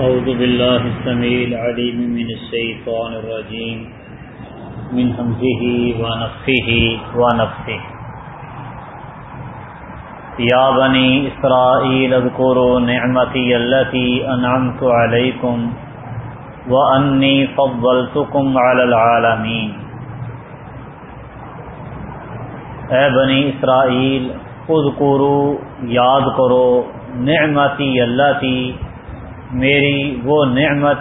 أعوذ بالله السميع العليم من الشيطان الرجيم. من همزه ونفخه ونفثه يا بني إسرائيل اذكروا نعمتي التي أنعمت عليكم وأني فضلتكم على العالمين. اے بنی اسرائیل اذکرو یاد کرو نعمتی اللہ کی میری وہ نعمت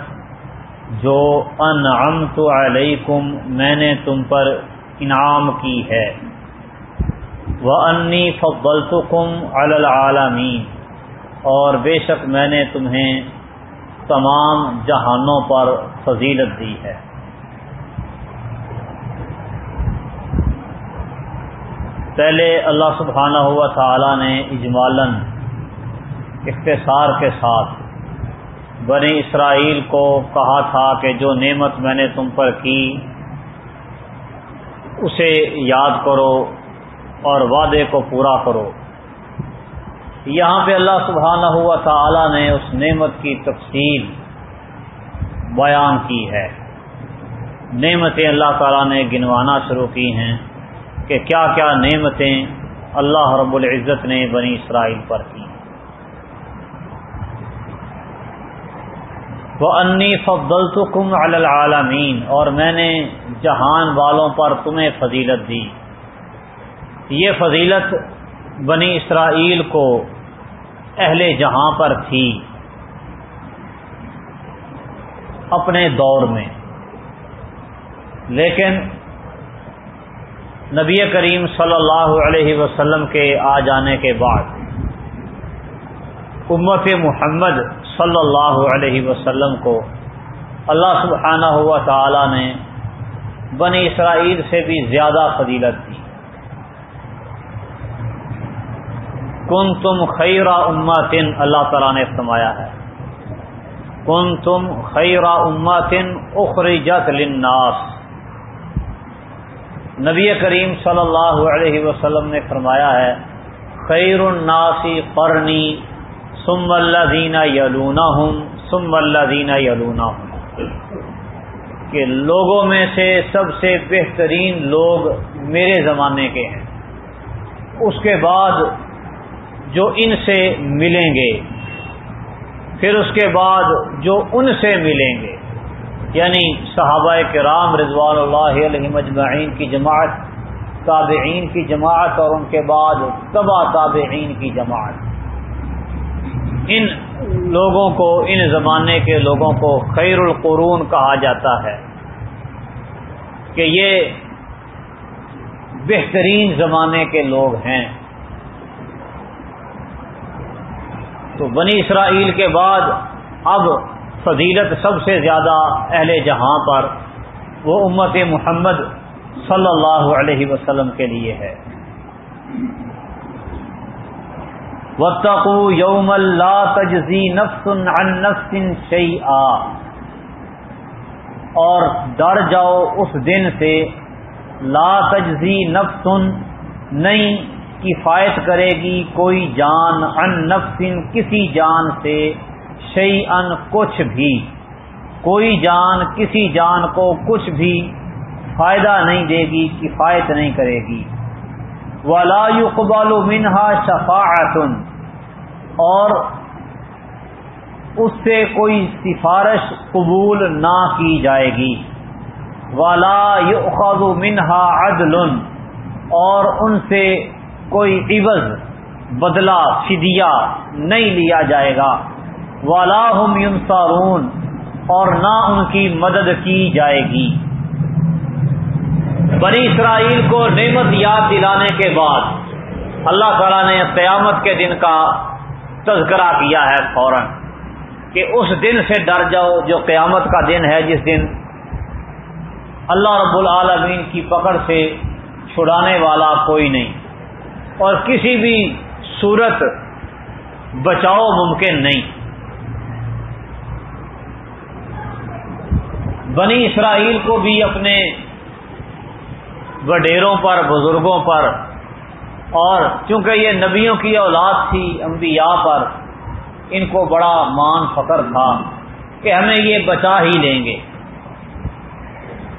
جو انعمت علیکم، میں نے تم پر انعام کی ہے۔ وہ انی فضلتکم علی العالمین اور بے شک میں نے تمہیں تمام جہانوں پر فضیلت دی ہے۔ پہلے اللہ سبحانہ ہوا تعالی نے اجمالاً اختصار کے ساتھ بنی اسرائیل کو کہا تھا کہ جو نعمت میں نے تم پر کی، اسے یاد کرو اور وعدے کو پورا کرو۔ یہاں پہ اللہ سبحانہ ہوا تعالی نے اس نعمت کی تفصیل بیان کی ہے۔ نعمتیں اللہ تعالیٰ نے گنوانا شروع کی ہیں کہ کیا کیا نعمتیں اللہ رب العزت نے بنی اسرائیل پر کی۔ وہ انی فضلتکم علی العالمین اور میں نے جہان والوں پر تمہیں فضیلت دی۔ یہ فضیلت بنی اسرائیل کو اہل جہاں پر تھی۔ اپنے دور میں۔ لیکن نبی کریم صلی اللہ علیہ وسلم کے آ جانے کے بعد امت محمد صلی اللہ علیہ وسلم کو اللہ سبحانہ ہوا تعالی نے بنی اسرائیل سے بھی زیادہ فضیلت دی۔ کن تم خیرہ امتن اللہ تعالیٰ نے فرمایا ہے۔ کن تم خیرہ امتن اخرجت للناس۔ نبی کریم صلی اللہ علیہ وسلم نے فرمایا ہے، خیر الناسی قرنی۔ سم اللہ دینا یلونا ہوں سم اللہ دینا یلونا ہوں کہ لوگوں میں سے سب سے بہترین لوگ میرے زمانے کے ہیں۔ اس کے بعد جو ان سے ملیں گے، پھر اس کے بعد جو ان سے ملیں گے۔ یعنی صحابہ کرام رضوان اللہ علیہ مجمعین کی جماعت، تابعین کی جماعت اور ان کے بعد تبا تابعین کی جماعت۔ ان لوگوں کو، ان زمانے کے لوگوں کو خیر القرون کہا جاتا ہے کہ یہ بہترین زمانے کے لوگ ہیں۔ تو بنی اسرائیل کے بعد اب فضیلت سب سے زیادہ اہل جہاں پر وہ امت محمد صلی اللہ علیہ وسلم کے لیے ہے۔ وطقو یوم اللہ تجزی نفس عن نفس شعی اور ڈر جاؤ اس دن سے لا تجزی نفس نہیں، کفایت کرے گی کوئی جان ان نفس کسی جان سے شعی ان کچھ بھی۔ کوئی جان کسی جان کو کچھ بھی فائدہ نہیں دے گی، کفایت نہیں کرے گی۔ ولا يقبل منہا شفاعت اور اس سے کوئی سفارش قبول نہ کی جائے گی۔ ولا يؤخذ منہا عدل۔ اور ان سے کوئی عوض، بدلہ، فدیہ نہیں لیا جائے گا۔ والا ہم یونسارون اور نہ ان کی مدد کی جائے گی۔ بنی اسرائیل کو نعمت یاد دلانے کے بعد اللہ تعالیٰ نے قیامت کے دن کا تذکرہ کیا ہے فوراً کہ اس دن سے ڈر جاؤ جو قیامت کا دن ہے جس دن اللہ رب العالمین کی پکڑ سے چھڑانے والا کوئی نہیں اور کسی بھی صورت بچاؤ ممکن نہیں۔ بنی اسرائیل کو بھی اپنے وڈیروں پر، بزرگوں پر اور چونکہ یہ نبیوں کی اولاد تھی انبیاء پر، ان کو بڑا مان فخر تھا کہ ہمیں یہ بچا ہی لیں گے۔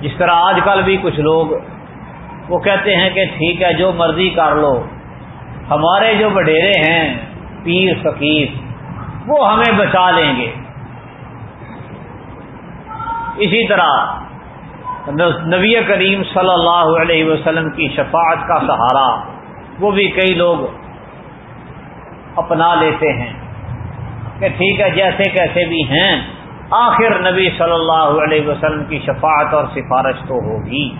جس طرح آج کل بھی کچھ لوگ وہ کہتے ہیں کہ ٹھیک ہے، جو مرضی کر لو۔ ہمارے جو وڈیرے ہیں، پیر فقیر، وہ ہمیں بچا لیں گے۔ اسی طرح نبی کریم صلی اللہ علیہ وسلم کی شفاعت کا سہارا وہ بھی کئی لوگ اپنا لیتے ہیں کہ ٹھیک ہے، جیسے کیسے بھی ہیں، آخر نبی صلی اللہ علیہ وسلم کی شفاعت اور سفارش تو ہوگی۔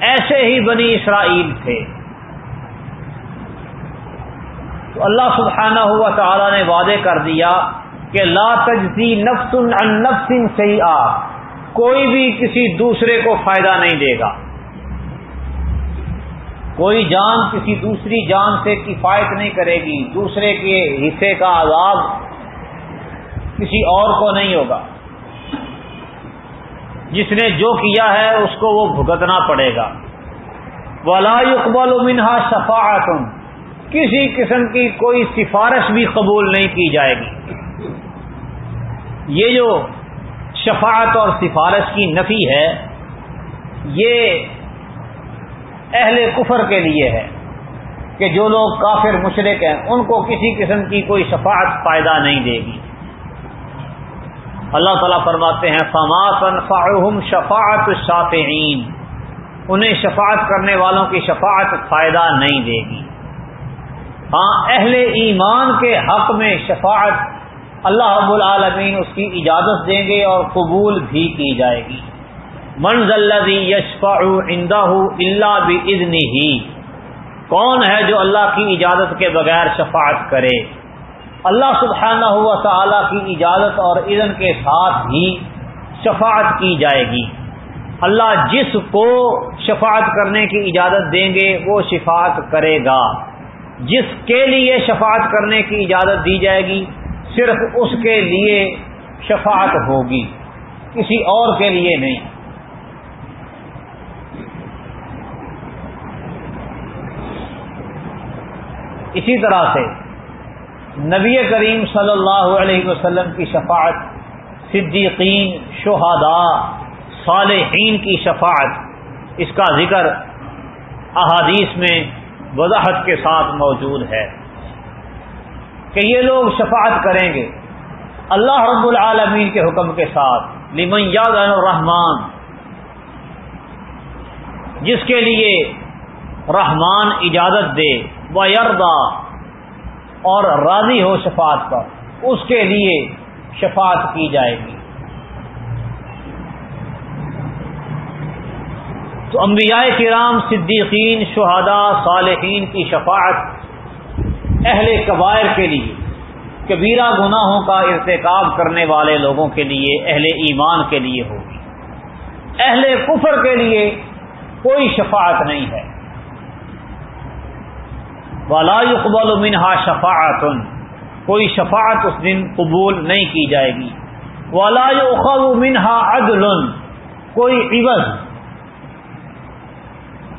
ایسے ہی بنی اسرائیل تھے۔ تو اللہ سبحانہ ہوا تعالی نے وعدے کر دیا کہ لا تجزی نفس عن نفس صحیح کوئی بھی کسی دوسرے کو فائدہ نہیں دے گا۔ کوئی جان کسی دوسری جان سے کفایت نہیں کرے گی، دوسرے کے حصے کا عذاب کسی اور کو نہیں ہوگا۔ جس نے جو کیا ہے، اس کو وہ بھگتنا پڑے گا۔ ولا اقبال منہا شفاعت کسی قسم کی کوئی سفارش بھی قبول نہیں کی جائے گی۔ یہ جو شفاعت اور سفارش کی نفی ہے، یہ اہل کفر کے لیے ہے کہ جو لوگ کافر مشرق ہیں، ان کو کسی قسم کی کوئی شفاعت فائدہ نہیں دے گی۔ اللہ تعالیٰ فرماتے ہیں فماسن فاحم شفاعت شافعین انہیں شفاعت کرنے والوں کی شفاعت فائدہ نہیں دے گی۔ ہاں اہل ایمان کے حق میں شفاعت اللہ رب العالمین اس کی اجازت دیں گے اور قبول بھی کی جائے گی۔ منزلدی یشفا اندہ اللہ بھی ہی کون ہے جو اللہ کی اجازت کے بغیر شفاعت کرے؟ اللہ سبحانہ ہوا تعالی کی اجازت اور اذن کے ساتھ ہی شفاعت کی جائے گی۔ اللہ جس کو شفاعت کرنے کی اجازت دیں گے، وہ شفاعت کرے گا۔ جس کے لیے شفاعت کرنے کی اجازت دی جائے گی، صرف اس کے لیے شفاعت ہوگی۔ کسی اور کے لیے نہیں۔ اسی طرح سے نبی کریم صلی اللہ علیہ وسلم کی شفاعت، صدیقین، شہداء، صالحین کی شفاعت، اس کا ذکر احادیث میں وضاحت کے ساتھ موجود ہے کہ یہ لوگ شفاعت کریں گے اللہ رب العالمین کے حکم کے ساتھ، لمن یاد الرحمان جس کے لیے رحمان اجازت دے و یردا اور راضی ہو شفاعت پر، اس کے لیے شفاعت کی جائے گی۔ تو انبیاء کرام، صدیقین، شہداء، صالحین کی شفاعت اہل قبائر کے لیے، کبیرہ گناہوں کا ارتکاب کرنے والے لوگوں کے لیے، اہل ایمان کے لیے ہوگی۔ اہل کفر کے لیے کوئی شفاعت نہیں ہے۔ ولا اقبال منہا شفاعت کوئی شفاعت اس دن قبول نہیں کی جائے گی۔ ولا اخب منہا عدل۔ کوئی عوض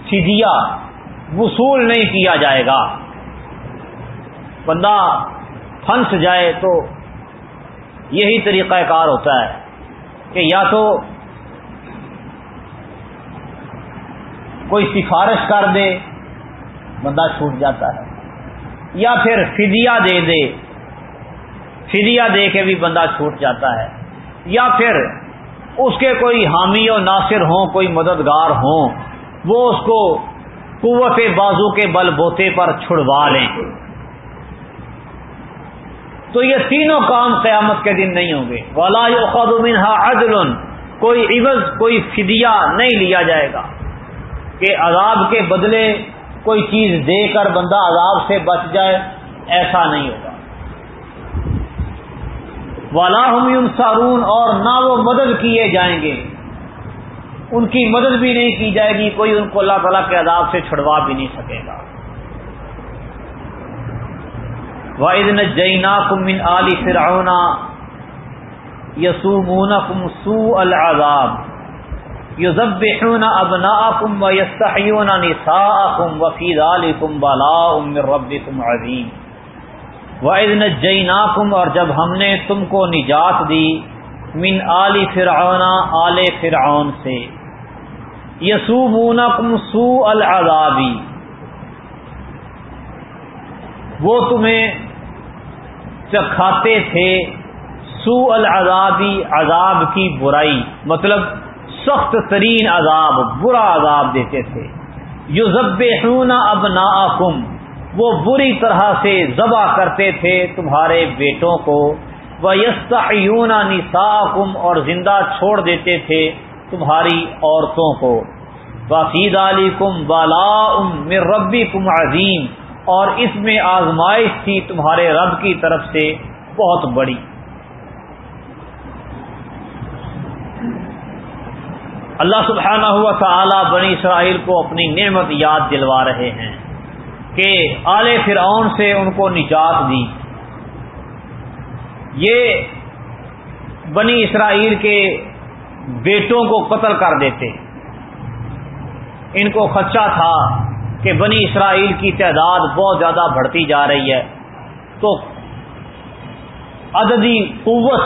فدیا وصول نہیں کیا جائے گا۔ بندہ پھنس جائے تو یہی طریقہ کار ہوتا ہے کہ یا تو کوئی سفارش کر دے۔ بندہ چھوٹ جاتا ہے یا پھر فدیا دے دے فدیا دے کے بھی بندہ چھوٹ جاتا ہے۔ یا پھر اس کے کوئی حامی و ناصر ہوں، کوئی مددگار ہوں، وہ اس کو قوت بازو کے بل بوتے پر چھڑوا لیں۔ تو یہ تینوں کام قیامت کے دن نہیں ہوں گے۔ ولا منہا عدل۔ کوئی عوض، کوئی فدیہ نہیں لیا جائے گا۔ کہ عذاب کے بدلے کوئی چیز دے کر بندہ عذاب سے بچ جائے، ایسا نہیں ہوگا۔ والا سارون اور نہ وہ مدد کیے جائیں گے۔ ان کی مدد بھی نہیں کی جائے گی، کوئی ان کو اللہ تعالیٰ کے عذاب سے چھڑوا بھی نہیں سکے گا۔ واحد جینا کمن علی فراؤنا یسومون کم سو العذاب۔ یذبحون ابناءکم ویستحیون نساءکم وفی ذالکم بلاء من ربکم عظیم وَإِذْ نَجَّيْنَاكُمْ اور جب ہم نے تم کو نجات دی من آل فرعون آل فرعون سے. یسومونکم سو العذابی وہ تمہیں چکھاتے تھے سو العذابی عذاب کی برائی. مطلب سخت ترین عذاب، برا عذاب دیتے تھے۔ یو ضب اب وہ بری طرح سے ذبح کرتے تھے تمہارے بیٹوں کو۔ وہ یستعیون نساکم اور زندہ چھوڑ دیتے تھے تمہاری عورتوں کو۔ وفید علی کم بالا ام ربی کم عظیم اور اس میں آزمائش تھی تمہارے رب کی طرف سے، بہت بڑی۔ اللہ سبحانہ ہوا تعالی بنی اسرائیل کو اپنی نعمت یاد دلوا رہے ہیں کہ آل فرعون سے ان کو نجات دی۔ یہ بنی اسرائیل کے بیٹوں کو قتل کر دیتے۔ ان کو خدشہ تھا کہ بنی اسرائیل کی تعداد بہت زیادہ بڑھتی جا رہی ہے۔ تو عددی قوت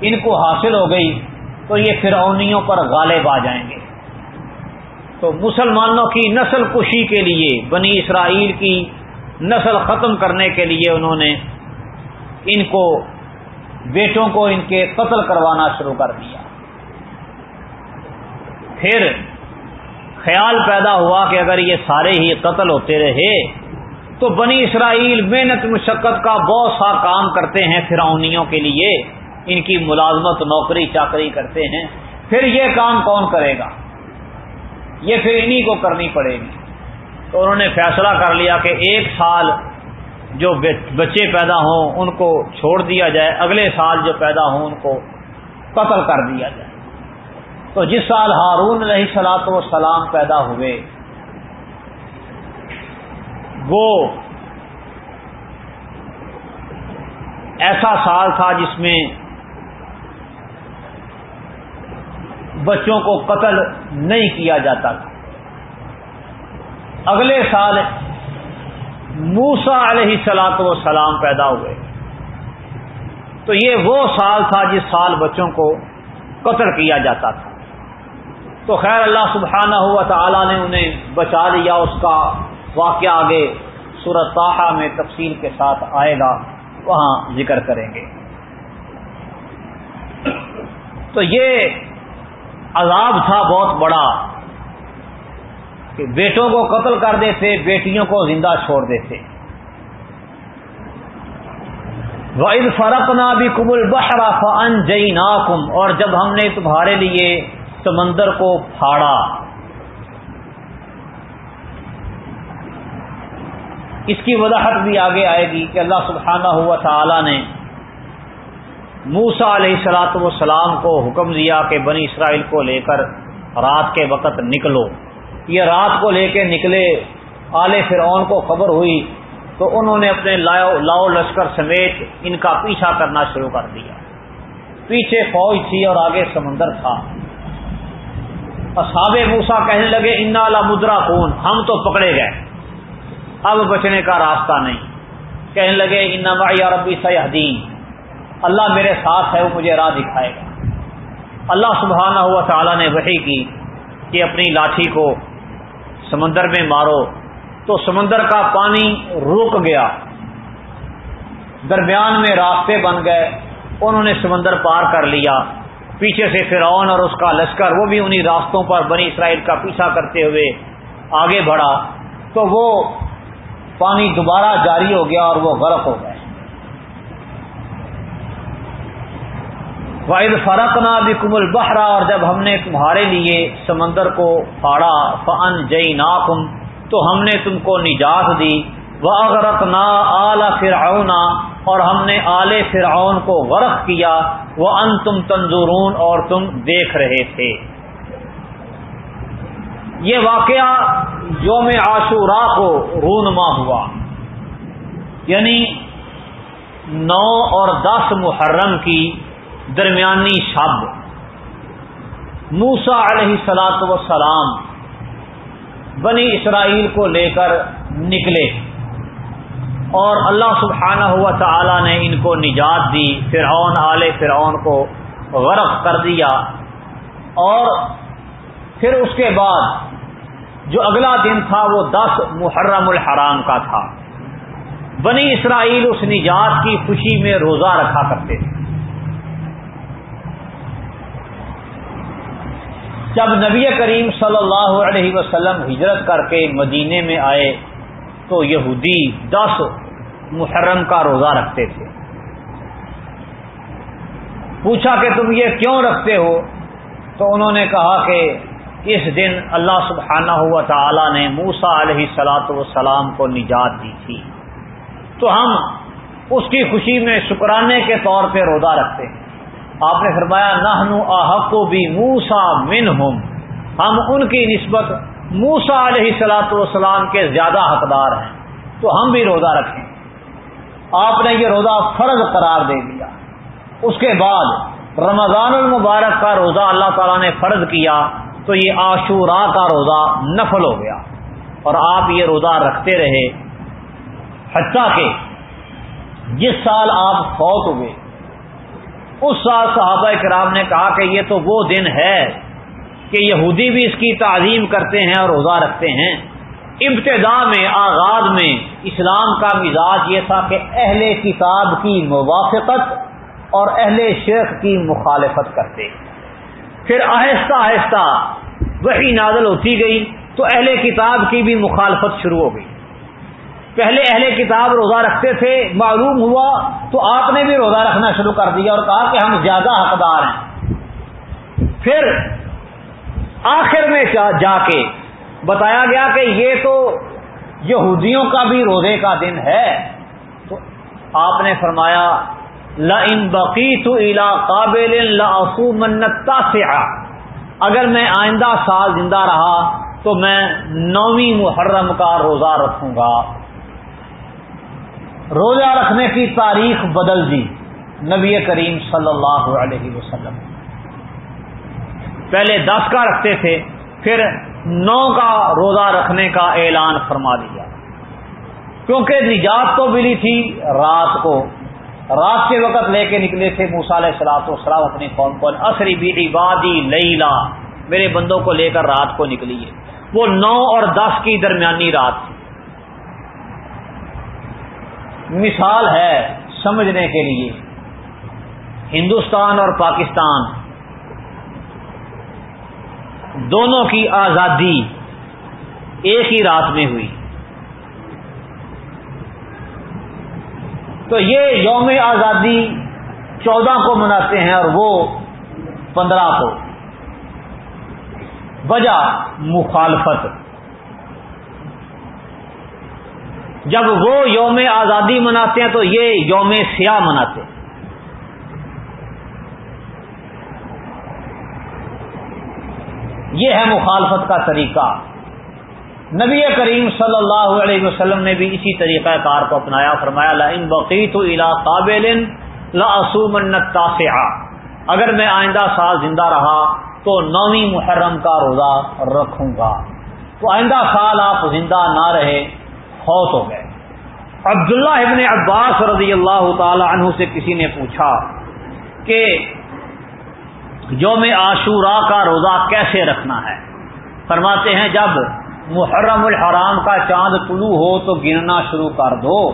ان کو حاصل ہو گئی۔ تو یہ فرعونیوں پر غالب آ جائیں گے۔ تو مسلمانوں کی نسل کشی کے لیے، بنی اسرائیل کی نسل ختم کرنے کے لیے انہوں نے ان کو، بیٹوں کو ان کے قتل کروانا شروع کر دیا۔ پھر خیال پیدا ہوا کہ اگر یہ سارے ہی قتل ہوتے رہے، تو بنی اسرائیل محنت مشقت کا بہت سا کام کرتے ہیں فرعونیوں کے لیے۔ ان کی ملازمت نوکری چاکری کرتے ہیں، پھر یہ کام کون کرے گا؟ یہ پھر انہی کو کرنی پڑے گی۔ تو انہوں نے فیصلہ کر لیا کہ ایک سال جو بچے پیدا ہوں، ان کو چھوڑ دیا جائے۔ اگلے سال جو پیدا ہوں، ان کو قتل کر دیا جائے۔ تو جس سال ہارون علیہ سلاط و سلام پیدا ہوئے، وہ ایسا سال تھا جس میں بچوں کو قتل نہیں کیا جاتا تھا۔ اگلے سال موسا علیہ سلاط و سلام پیدا ہوئے۔ تو یہ وہ سال تھا جس سال بچوں کو قتل کیا جاتا تھا۔ تو خیر اللہ سبحانہ ہوا تعالیٰ نے انہیں بچا لیا، اس کا واقعہ آگے صورت میں تفصیل کے ساتھ آئے گا، وہاں ذکر کریں گے۔ تو یہ عذاب تھا بہت بڑا کہ بیٹوں کو قتل کر دیتے، بیٹیوں کو زندہ چھوڑ دیتے۔ وَإِذْ فَرَقْنَا بِكُمُ الْبَحْرَ فَأَنْجَيْنَاكُمْ۔ اور جب ہم نے تمہارے لیے سمندر کو پھاڑا۔ اس کی وضاحت بھی آگے آئے گی کہ اللہ سبحانہ ہوا تعالی نے موسا علیہ السلاۃ والسلام کو حکم دیا کہ بنی اسرائیل کو لے کر رات کے وقت نکلو۔ یہ رات کو لے کے نکلے آل فرعون کو خبر ہوئی تو انہوں نے اپنے لاؤ لشکر سمیت ان کا پیچھا کرنا شروع کر دیا۔ پیچھے فوج تھی اور آگے سمندر تھا۔ اصحاب موسا کہنے لگے، انا لا مدرا خون ہم تو پکڑے گئے۔ اب بچنے کا راستہ نہیں۔ کہنے لگے انما یا ربی سیاحدین اللہ میرے ساتھ ہے، وہ مجھے راہ دکھائے گا۔ اللہ سبحانہ ہوا تعالیٰ نے وہی کی کہ اپنی لاٹھی کو سمندر میں مارو۔ تو سمندر کا پانی رک گیا۔ درمیان میں راستے بن گئے۔ انہوں نے سمندر پار کر لیا۔ پیچھے سے فرعون اور اس کا لشکر، وہ بھی انہی راستوں پر بنی اسرائیل کا پیچھا کرتے ہوئے آگے بڑھا۔ تو وہ پانی دوبارہ جاری ہو گیا اور وہ غرق ہو گئے۔ واحد فرق نہ بھی کمل بہرا اور جب ہم نے تمہارے لیے سمندر کو پھاڑا فن جئی ناکم تو ہم نے تم کو نجات دی۔ وہ اغرق نہ اعلی فرعنا اور ہم نے آل فرعون کو غرق کیا۔ وہ ان تم تنظورون اور تم دیکھ رہے تھے۔ یہ واقعہ یوم عاشورا کو رونما ہوا۔ یعنی نو اور دس محرم کی درمیانی شب موسا علیہ سلاط وسلام بنی اسرائیل کو لے کر نکلے اور اللہ سبحانہ ہوا تعالی نے ان کو نجات دی۔ فرعون، آل فرعون کو غرق کر دیا۔ اور پھر اس کے بعد جو اگلا دن تھا وہ دس محرم الحرام کا تھا۔ بنی اسرائیل اس نجات کی خوشی میں روزہ رکھا کرتے تھے۔ جب نبی کریم صلی اللہ علیہ وسلم ہجرت کر کے مدینے میں آئے تو یہودی دس محرم کا روزہ رکھتے تھے۔ پوچھا کہ تم یہ کیوں رکھتے ہو؟ تو انہوں نے کہا کہ اس دن اللہ سبحانہ ہوا تعالی نے موسا علیہ سلاۃ والسلام کو نجات دی تھی۔ تو ہم اس کی خوشی میں شکرانے کے طور پہ روزہ رکھتے ہیں۔ آپ نے فرمایا نہ آحق بھی موسا من ہم ان کی نسبت موسا علیہ سلاۃ والسلام کے زیادہ حقدار ہیں۔ تو ہم بھی روزہ رکھیں۔ آپ نے یہ روزہ فرض قرار دے دیا۔ اس کے بعد رمضان المبارک کا روزہ اللہ تعالیٰ نے فرض کیا، تو یہ عاشورہ کا روزہ نفل ہو گیا۔ اور آپ یہ روزہ رکھتے رہے۔ حتیٰ کہ جس سال آپ فوت ہوئے اس سال صحابہ کرام نے کہا کہ یہ تو وہ دن ہے کہ یہودی بھی اس کی تعظیم کرتے ہیں اور روزہ رکھتے ہیں۔ ابتدا میں، آغاز میں اسلام کا مزاج یہ تھا کہ اہل کتاب کی موافقت اور اہل شیخ کی مخالفت کرتے۔ پھر آہستہ آہستہ وہی نازل ہوتی گئی تو اہل کتاب کی بھی مخالفت شروع ہو گئی۔ پہلے اہل کتاب روزہ رکھتے تھے، معلوم ہوا تو آپ نے بھی روزہ رکھنا شروع کر دیا اور کہا کہ ہم زیادہ حقدار ہیں۔ پھر آخر میں جا کے بتایا گیا کہ یہ تو یہودیوں کا بھی روزے کا دن ہے۔ تو آپ نے فرمایا ان بقی تو الا قابل منتا سے اگر میں آئندہ سال زندہ رہا تو میں نویں محرم کا روزہ رکھوں گا۔ روزہ رکھنے کی تاریخ بدل دی نبی کریم صلی اللہ علیہ وسلم۔ پہلے دس کا رکھتے تھے، پھر نو کا روزہ رکھنے کا اعلان فرما دیا۔ کیونکہ نجات تو ملی تھی رات کو۔ رات کے وقت لے کے نکلے تھے موسال سلاط و سلام اپنی قوم کو۔ عصری بھی عبادی لیلا، میرے بندوں کو لے کر رات کو نکلی ہے۔ وہ نو اور دس کی درمیانی رات تھی۔ مثال ہے سمجھنے کے لیے۔ ہندوستان اور پاکستان دونوں کی آزادی ایک ہی رات میں ہوئی۔ تو یہ یوم آزادی چودہ کو مناتے ہیں اور وہ پندرہ کو۔ وجہ مخالفت۔ جب وہ یوم آزادی مناتے ہیں تو یہ یوم سیاہ مناتے ہیں۔ یہ ہے مخالفت کا طریقہ۔ نبی کریم صلی اللہ علیہ وسلم نے بھی اسی طریقہ کار کو اپنایا، فرمایا لا ان بقیت الا قابل لاسومنتا اگر میں آئندہ سال زندہ رہا تو نویں محرم کا روزہ رکھوں گا۔ تو آئندہ سال آپ زندہ نہ رہے فوت ہو گئے۔ عبداللہ ابن عباس رضی اللہ تعالی عنہ سے کسی نے پوچھا کہ یوم عاشورہ کا روزہ کیسے رکھنا ہے؟ فرماتے ہیں، جب محرم الحرام کا چاند طلوع ہو تو گننا شروع کر دو۔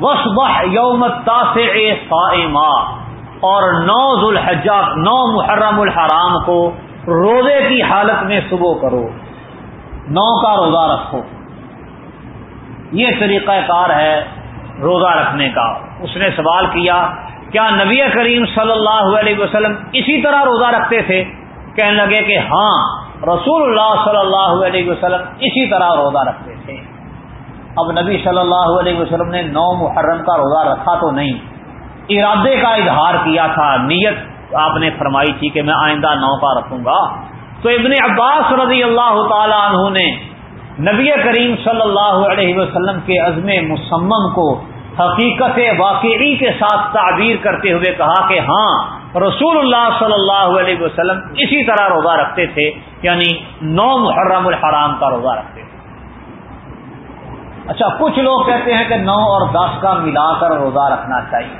وسبح یوم صائما اور نو ذوالحجہ، نو محرم الحرام کو روزے کی حالت میں صبح کرو۔ نو کا روزہ رکھو۔ یہ طریقہ کار ہے روزہ رکھنے کا۔ اس نے سوال کیا کیا نبی کریم صلی اللہ علیہ وسلم اسی طرح روزہ رکھتے تھے؟ کہنے لگے کہ ہاں رسول اللہ صلی اللہ علیہ وسلم اسی طرح روزہ رکھتے تھے۔ اب نبی صلی اللہ علیہ وسلم نے نو محرم کا روزہ رکھا تو نہیں۔ ارادے کا اظہار کیا تھا، نیت آپ نے فرمائی تھی کہ میں آئندہ نو کا رکھوں گا۔ تو ابن عباس رضی اللہ تعالی عنہ نے نبی کریم صلی اللہ علیہ وسلم کے عزم مسمم کو حقیقت واقعی کے ساتھ تعبیر کرتے ہوئے کہا کہ ہاں رسول اللہ صلی اللہ علیہ وسلم اسی طرح روزہ رکھتے تھے یعنی نو محرم الحرام کا روزہ رکھتے تھے۔ اچھا کچھ لوگ کہتے ہیں کہ نو اور دس کا ملا کر روزہ رکھنا چاہیے۔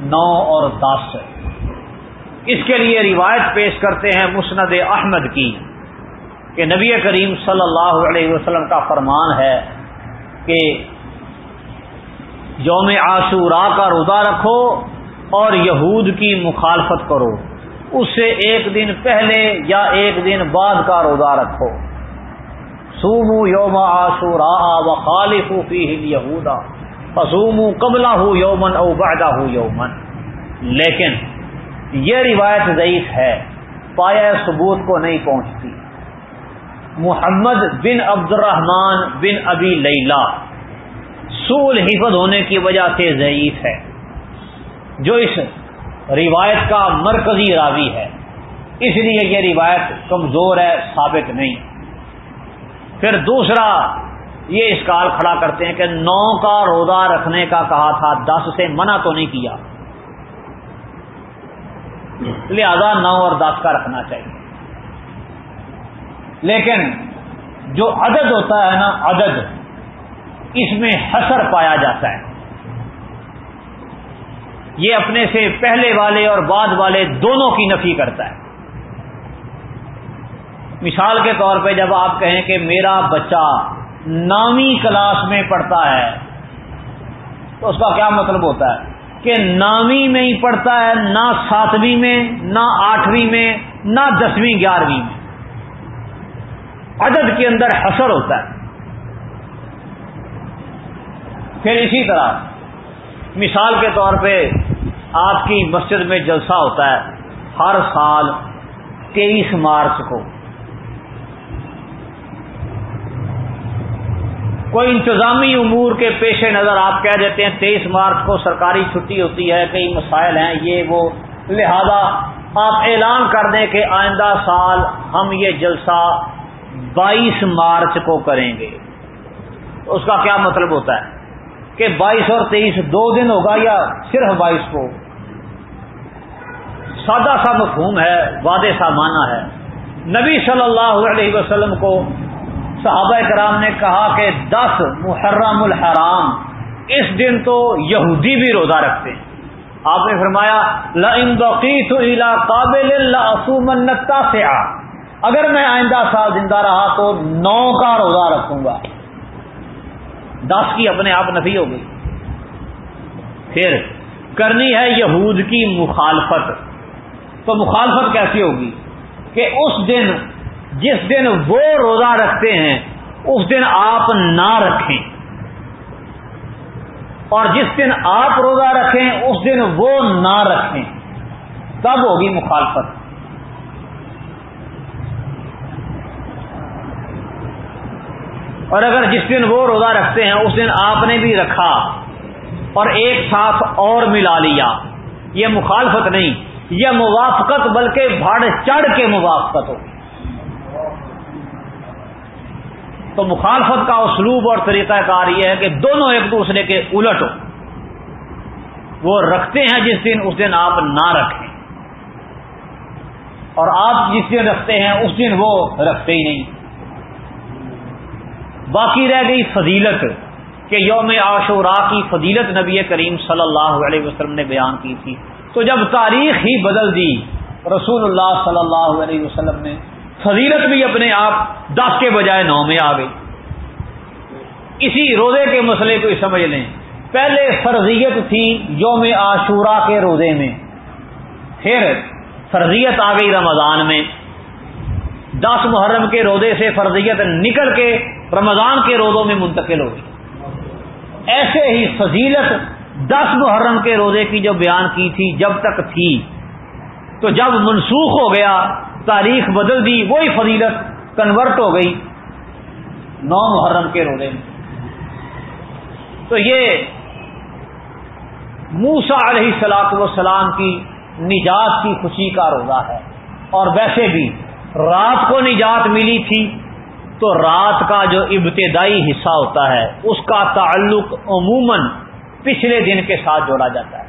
نو اور دس۔ اس کے لیے روایت پیش کرتے ہیں مسند احمد کی۔ کہ نبی کریم صلی اللہ علیہ وسلم کا فرمان ہے کہ یوم عاشورا کا روزہ رکھو اور یہود کی مخالفت کرو۔ اس سے ایک دن پہلے یا ایک دن بعد کا روزہ رکھو۔ سومو یوم آشورا و خالف فی یہودا فسومو قبلہ ہو یومن او بعدہ ہو یومن۔ لیکن یہ روایت ضعیف ہے، پایا ثبوت کو نہیں پہنچتی۔ محمد بن عبد الرحمان بن ابی لیلا سول حفظ ہونے کی وجہ سے ضعیف ہے۔ جو اس روایت کا مرکزی راوی ہے۔ اس لیے یہ روایت کمزور ہے، ثابت نہیں۔ پھر دوسرا، یہ اسکال کھڑا کرتے ہیں کہ نو کا روزہ رکھنے کا کہا تھا، دس سے منع تو نہیں کیا۔ لہذا نو اور دس کا رکھنا چاہیے۔ لیکن جو عدد ہوتا ہے نا عدد، اس میں حسر پایا جاتا ہے۔ یہ اپنے سے پہلے والے اور بعد والے دونوں کی نفی کرتا ہے۔ مثال کے طور پہ جب آپ کہیں کہ میرا بچہ نامی کلاس میں پڑھتا ہے، تو اس کا کیا مطلب ہوتا ہے؟ کہ نامی میں ہی پڑھتا ہے، نہ ساتویں میں، نہ آٹھویں میں، نہ دسویں، گیارہویں میں۔ عدد کے اندر حسر ہوتا ہے۔ پھر اسی طرح، مثال کے طور پہ آپ کی مسجد میں جلسہ ہوتا ہے، ہر سال تیئیس مارچ کو۔ کوئی انتظامی امور کے پیش نظر آپ کہہ دیتے ہیں، تیئیس مارچ کو سرکاری چھٹی ہوتی ہے، کئی مسائل ہیں، یہ وہ۔ لہذا آپ اعلان کر دیں کہ آئندہ سال ہم یہ جلسہ بائیس مارچ کو کریں گے۔ اس کا کیا مطلب ہوتا ہے؟ کہ بائیس اور تیئیس دو دن ہوگا یا صرف بائیس کو؟ سادہ سا مفہوم ہے وعدے سا مانا ہے۔ نبی صلی اللہ علیہ وسلم کو صحابہ کرام نے کہا کہ دس محرم الحرام، اس دن تو یہودی بھی روزہ رکھتے ہیں۔ آپ نے فرمایا قابل سے اگر میں آئندہ سال زندہ رہا تو نو کا روزہ رکھوں گا۔ دس کی اپنے آپ نفی ہو گئی۔ پھر کرنی ہے یہود کی مخالفت۔ تو مخالفت کیسی ہوگی؟ کہ اس دن، جس دن وہ روزہ رکھتے ہیں، اس دن آپ نہ رکھیں۔ اور جس دن آپ روزہ رکھیں، اس دن وہ نہ رکھیں۔ تب ہوگی مخالفت۔ اور اگر جس دن وہ روزہ رکھتے ہیں، اس دن آپ نے بھی رکھا اور ایک ساتھ اور ملا لیا۔ یہ مخالفت نہیں، یہ موافقت بلکہ بھاڑ چڑھ کے موافقت ہو۔ تو مخالفت کا اسلوب اور طریقہ کار یہ ہے کہ دونوں ایک دوسرے کے الٹ ہو۔ وہ رکھتے ہیں جس دن، اس دن آپ نہ رکھیں۔ اور آپ جس دن رکھتے ہیں، اس دن وہ رکھتے ہی نہیں۔ باقی رہ گئی فضیلت کہ یوم عاشورا کی فضیلت نبی کریم صلی اللہ علیہ وسلم نے بیان کی تھی۔ تو جب تاریخ ہی بدل دی، رسول اللہ صلی اللہ علیہ وسلم نے فضیلت بھی اپنے آپ دس کے بجائے نو میں آ گئی۔ اسی روزے کے مسئلے کو سمجھ لیں۔ پہلے فرضیت تھی یوم عاشورہ کے روزے میں۔ پھر فرضیت آ گئی رمضان میں۔ دس محرم کے روزے سے فرضیت نکل کے رمضان کے روزوں میں منتقل ہوگی ایسے ہی فضیلت دس محرم کے روزے کی جو بیان کی تھی جب تک تھی، تو جب منسوخ ہو گیا، تاریخ بدل دی، وہی فضیلت کنورٹ ہو گئی نو محرم کے روزے میں۔ تو یہ موسا علیہ سلاق وسلام کی نجات کی خوشی کا روزہ ہے، اور ویسے بھی رات کو نجات ملی تھی تو رات کا جو ابتدائی حصہ ہوتا ہے، اس کا تعلق عموماً پچھلے دن کے ساتھ جوڑا جاتا ہے۔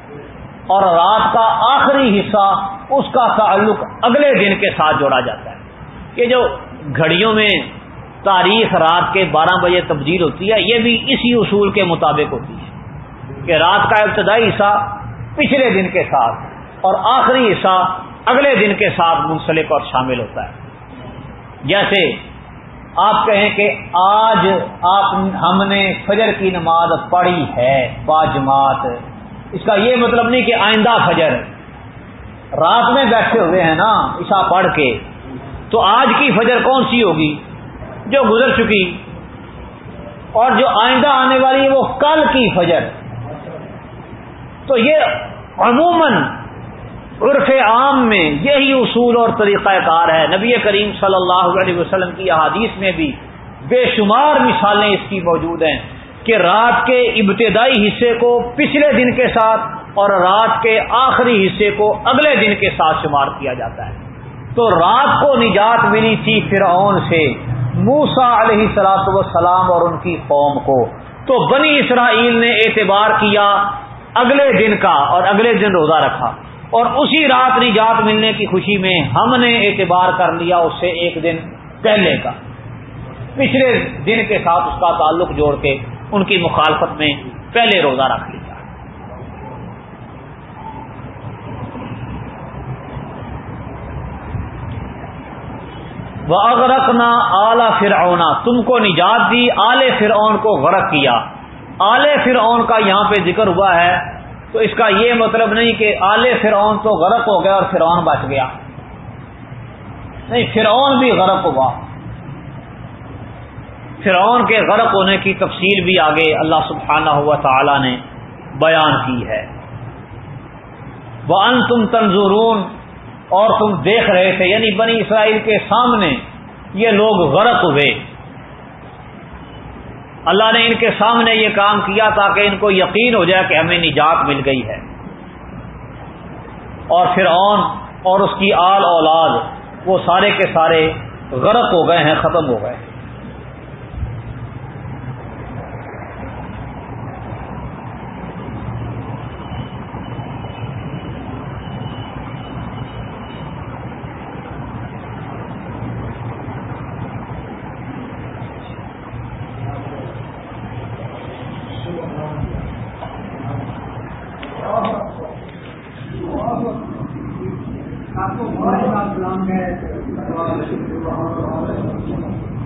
اور رات کا آخری حصہ، اس کا تعلق اگلے دن کے ساتھ جوڑا جاتا ہے۔ یہ جو گھڑیوں میں تاریخ رات کے بارہ بجے تبدیل ہوتی ہے، یہ بھی اسی اصول کے مطابق ہوتی ہے کہ رات کا ابتدائی حصہ پچھلے دن کے ساتھ اور آخری حصہ اگلے دن کے ساتھ منسلک اور شامل ہوتا ہے۔ جیسے آپ کہیں کہ آج آپ ہم نے فجر کی نماز پڑھی ہے با جماعت۔ اس کا یہ مطلب نہیں کہ آئندہ فجر۔ رات میں بیٹھے ہوئے ہیں نا عشا پڑھ کے۔ تو آج کی فجر کون سی ہوگی؟ جو گزر چکی۔ اور جو آئندہ آنے والی ہے وہ کل کی فجر۔ تو یہ عموماً عرف عام میں یہی اصول اور طریقہ کار ہے۔ نبی کریم صلی اللہ علیہ وسلم کی احادیث میں بھی بے شمار مثالیں اس کی موجود ہیں کہ رات کے ابتدائی حصے کو پچھلے دن کے ساتھ اور رات کے آخری حصے کو اگلے دن کے ساتھ شمار کیا جاتا ہے۔ تو رات کو نجات ملی تھی فرعون سے موسا علیہ سلاط وسلام اور ان کی قوم کو۔ تو بنی اسرائیل نے اعتبار کیا اگلے دن کا اور اگلے دن روزہ رکھا۔ اور اسی رات نجات ملنے کی خوشی میں ہم نے اعتبار کر لیا اس سے ایک دن پہلے کا۔ پچھلے دن کے ساتھ اس کا تعلق جوڑ کے ان کی مخالفت میں پہلے روزہ رکھ لیا۔ وہ اغرق نہ اعلی فرعون، تم کو نجات دی، آل فرعون کو غرق کیا۔ آل فرعون کا یہاں پہ ذکر ہوا ہے۔ تو اس کا یہ مطلب نہیں کہ آل فرعون تو غرق ہو گیا اور فرعون بچ گیا۔ نہیں، فرعون بھی غرق ہوا۔ فرعون کے غرق ہونے کی تفصیل بھی آگے اللہ سبحانہ ہوا تعالی نے بیان کی ہے۔ وہ ان تم تنظورون اور تم دیکھ رہے تھے یعنی بنی اسرائیل کے سامنے یہ لوگ غرق ہوئے۔ اللہ نے ان کے سامنے یہ کام کیا تاکہ ان کو یقین ہو جائے کہ ہمیں نجات مل گئی ہے۔ اور پھر اور اس کی آل اولاد وہ سارے کے سارے غرق ہو گئے ہیں، ختم ہو گئے ہیں۔